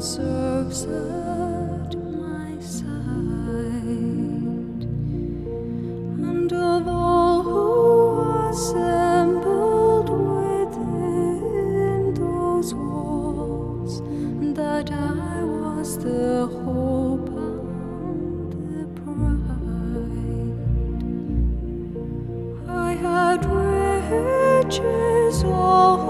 serves at my side, and of all who assembled within those walls, that I was the hope and the pride. I had riches all.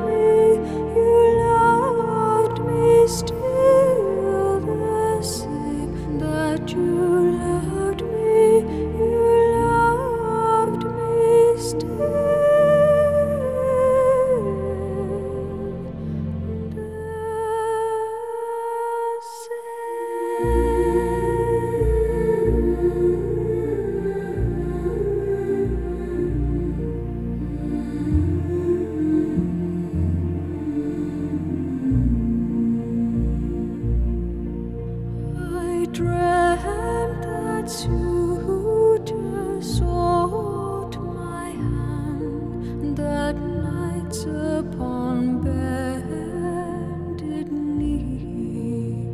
upon bended knee,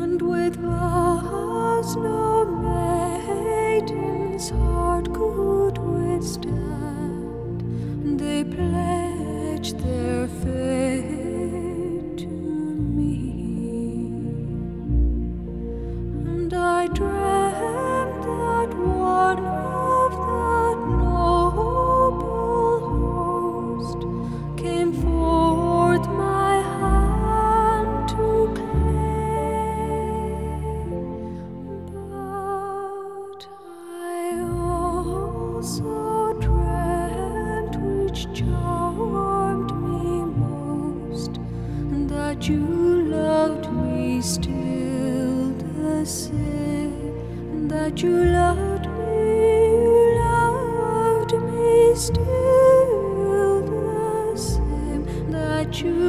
and with vows no maiden's heart could withstand, they pledged their faith to me. And I dreamt you loved me still the same, that you loved me, you loved me still the same, that you